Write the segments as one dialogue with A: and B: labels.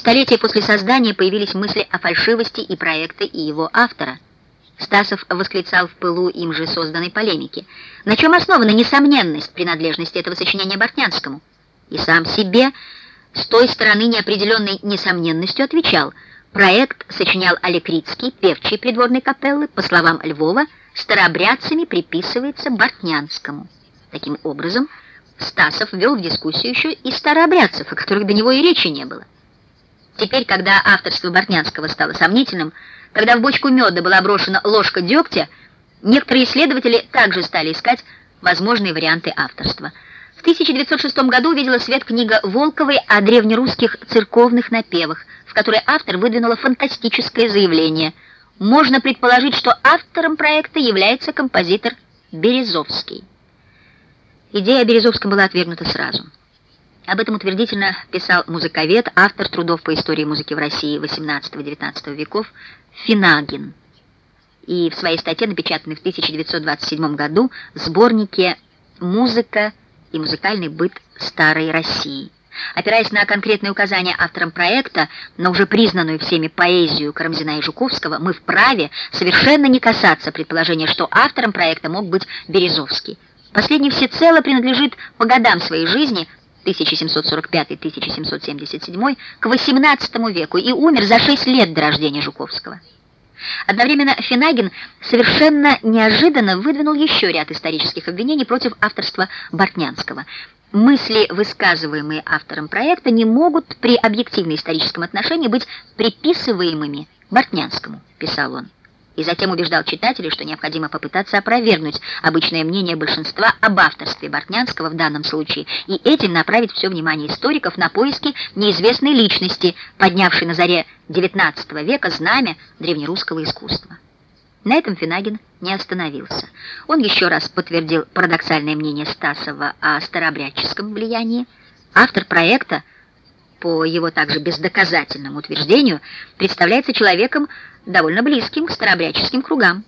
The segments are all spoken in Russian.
A: Столетия после создания появились мысли о фальшивости и проекта, и его автора. Стасов восклицал в пылу им же созданной полемики. На чем основана несомненность принадлежности этого сочинения Бортнянскому? И сам себе с той стороны неопределенной несомненностью отвечал. Проект сочинял Олег Рицкий, певчий придворной капеллы, по словам Львова, старообрядцами приписывается Бортнянскому. Таким образом, Стасов ввел в дискуссию еще и старообрядцев, о которых до него и речи не было. Теперь, когда авторство Бортнянского стало сомнительным, когда в бочку меда была брошена ложка дегтя, некоторые исследователи также стали искать возможные варианты авторства. В 1906 году увидела свет книга Волковой о древнерусских церковных напевах, в которой автор выдвинула фантастическое заявление. Можно предположить, что автором проекта является композитор Березовский. Идея о Березовском была отвергнута сразу. Об этом утвердительно писал музыковед, автор трудов по истории музыки в России XVIII-XIX веков Финагин. И в своей статье, напечатанной в 1927 году, в сборнике «Музыка и музыкальный быт старой России». Опираясь на конкретные указания авторам проекта, но уже признанную всеми поэзию Карамзина и Жуковского, мы вправе совершенно не касаться предположения, что автором проекта мог быть Березовский. Последний всецело принадлежит по годам своей жизни 1745-1777 к XVIII веку и умер за 6 лет до рождения Жуковского. Одновременно Финагин совершенно неожиданно выдвинул еще ряд исторических обвинений против авторства Бортнянского. Мысли, высказываемые автором проекта, не могут при объективно-историческом отношении быть приписываемыми Бортнянскому, писал он и затем убеждал читателей, что необходимо попытаться опровергнуть обычное мнение большинства об авторстве Бортнянского в данном случае и этим направить все внимание историков на поиски неизвестной личности, поднявшей на заре XIX века знамя древнерусского искусства. На этом Финагин не остановился. Он еще раз подтвердил парадоксальное мнение Стасова о старообрядческом влиянии. Автор проекта по его также бездоказательному утверждению, представляется человеком довольно близким к старообрядческим кругам.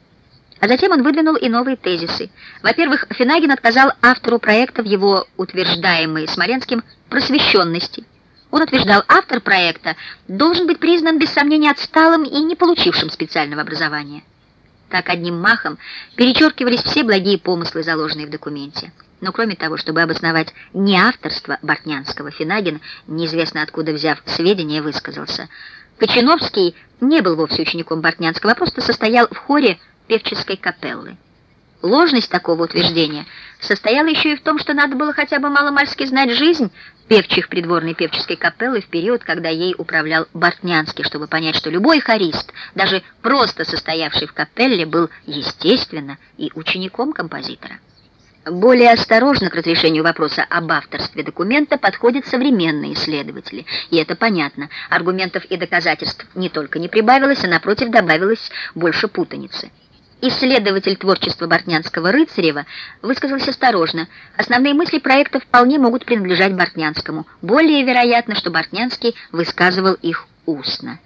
A: А затем он выдвинул и новые тезисы. Во-первых, Финагин отказал автору проекта в его утверждаемой Смоленским просвещенности. Он утверждал, автор проекта должен быть признан без сомнения отсталым и не получившим специального образования. Так одним махом перечеркивались все благие помыслы, заложенные в документе. Но кроме того, чтобы обосновать неавторство Бортнянского, Финагин, неизвестно откуда взяв сведения, высказался. Кочиновский не был вовсе учеником Бортнянского, а просто состоял в хоре певческой капеллы. Ложность такого утверждения состояла еще и в том, что надо было хотя бы маломальски знать жизнь певчих придворной певческой капеллы в период, когда ей управлял Бортнянский, чтобы понять, что любой хорист, даже просто состоявший в капелле, был, естественно, и учеником композитора. Более осторожно к разрешению вопроса об авторстве документа подходят современные исследователи, и это понятно. Аргументов и доказательств не только не прибавилось, а напротив добавилось больше путаницы. Исследователь творчества Бортнянского-Рыцарева высказался осторожно. Основные мысли проекта вполне могут принадлежать Бортнянскому. Более вероятно, что Бортнянский высказывал их устно.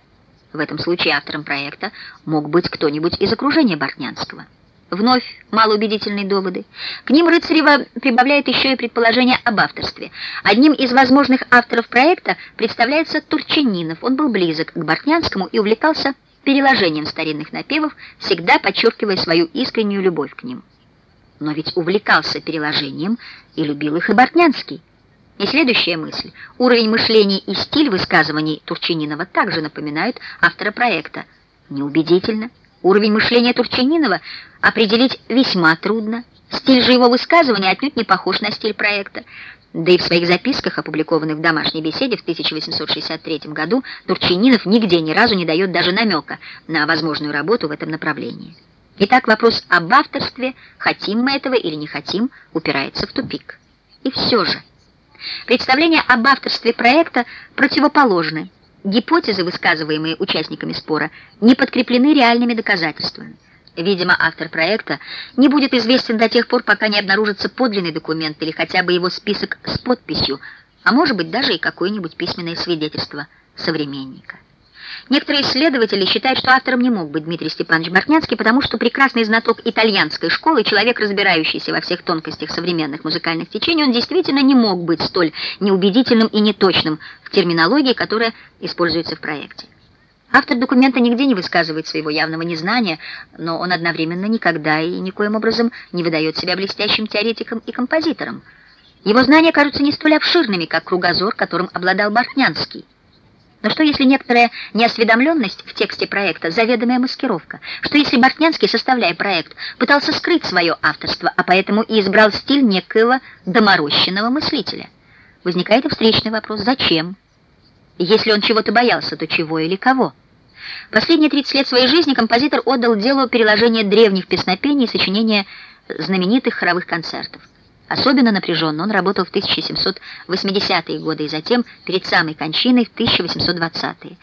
A: В этом случае автором проекта мог быть кто-нибудь из окружения Бортнянского. Вновь малоубедительные доводы. К ним Рыцарева прибавляет еще и предположение об авторстве. Одним из возможных авторов проекта представляется Турчининов. Он был близок к Бортнянскому и увлекался переложением старинных напевов, всегда подчеркивая свою искреннюю любовь к ним. Но ведь увлекался переложением и любил их и Бортнянский. И следующая мысль. Уровень мышления и стиль высказываний Турчининова также напоминают автора проекта. Неубедительно. Уровень мышления Турчининова определить весьма трудно. Стиль же его высказывания отнюдь не похож на стиль проекта. Да и в своих записках, опубликованных в домашней беседе в 1863 году, Турчининов нигде ни разу не дает даже намека на возможную работу в этом направлении. Итак, вопрос об авторстве, хотим мы этого или не хотим, упирается в тупик. И все же, представления об авторстве проекта противоположны. Гипотезы, высказываемые участниками спора, не подкреплены реальными доказательствами. Видимо, автор проекта не будет известен до тех пор, пока не обнаружится подлинный документ или хотя бы его список с подписью, а может быть даже и какое-нибудь письменное свидетельство современника. Некоторые исследователи считают, что автором не мог быть Дмитрий Степанович Бортнянский, потому что прекрасный знаток итальянской школы, человек, разбирающийся во всех тонкостях современных музыкальных течений, он действительно не мог быть столь неубедительным и неточным в терминологии, которая используется в проекте. Автор документа нигде не высказывает своего явного незнания, но он одновременно никогда и никоим образом не выдает себя блестящим теоретиком и композитором. Его знания кажутся не столь обширными, как кругозор, которым обладал Бортнянский. Но что если некоторая неосведомленность в тексте проекта – заведомая маскировка? Что если Бортнянский, составляя проект, пытался скрыть свое авторство, а поэтому и избрал стиль некоего доморощенного мыслителя? Возникает и встречный вопрос – зачем? Если он чего-то боялся, то чего или кого? Последние 30 лет своей жизни композитор отдал делу переложения древних песнопений и сочинения знаменитых хоровых концертов. Особенно напряженно он работал в 1780-е годы и затем, перед самой кончиной, в 1820-е.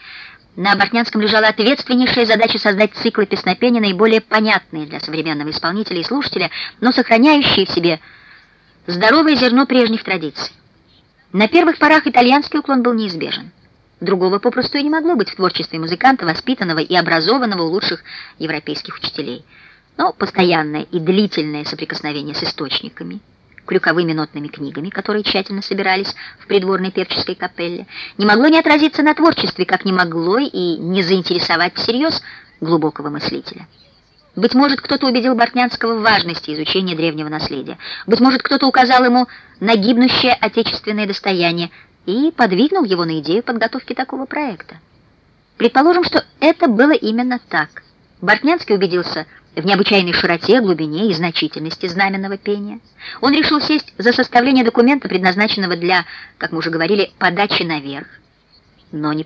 A: На Бортнянском лежала ответственнейшая задача создать циклы песнопения, наиболее понятные для современного исполнителя и слушателя, но сохраняющие в себе здоровое зерно прежних традиций. На первых порах итальянский уклон был неизбежен. Другого попросту и не могло быть в творчестве музыканта, воспитанного и образованного у лучших европейских учителей. Но постоянное и длительное соприкосновение с источниками – крюковыми нотными книгами, которые тщательно собирались в придворной певческой капелле, не могло не отразиться на творчестве, как не могло и не заинтересовать всерьез глубокого мыслителя. Быть может, кто-то убедил Бортнянского в важности изучения древнего наследия. Быть может, кто-то указал ему на гибнущее отечественное достояние и подвигнул его на идею подготовки такого проекта. Предположим, что это было именно так. Бортнянский убедился в необычайной широте, глубине и значительности знаменного пения. Он решил сесть за составление документа, предназначенного для, как мы уже говорили, подачи наверх, но не